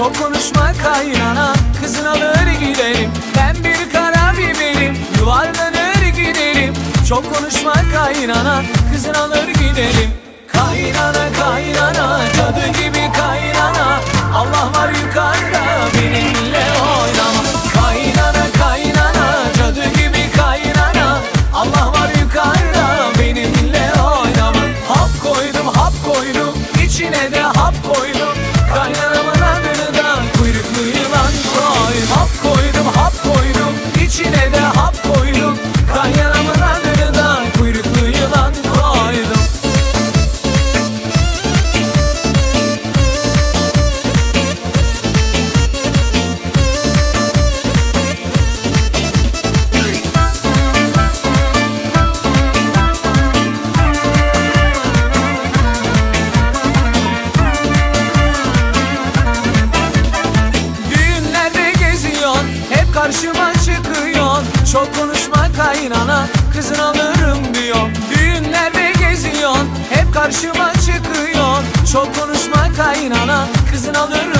Çok konuşma kaynana Kızın alır gidelim. Ben bir kara biberim Yuvarlanır gidelim. Çok konuşma kaynana Kızın alır gidelim. Kaynana kaynana Cadı gibi kaynana. Allah var yukarıda Benimle oynama. Kaynana kaynana Cadı gibi kaynana. Allah var yukarıda Benimle oynama. Hap koydum hap koydum içine de hap karşıma çıkıyorsun Çok konuşma kaynana Kızın alırım diyor. Düğünlerde geziyorsun Hep karşıma çıkıyorsun Çok konuşma kaynana Kızın alırım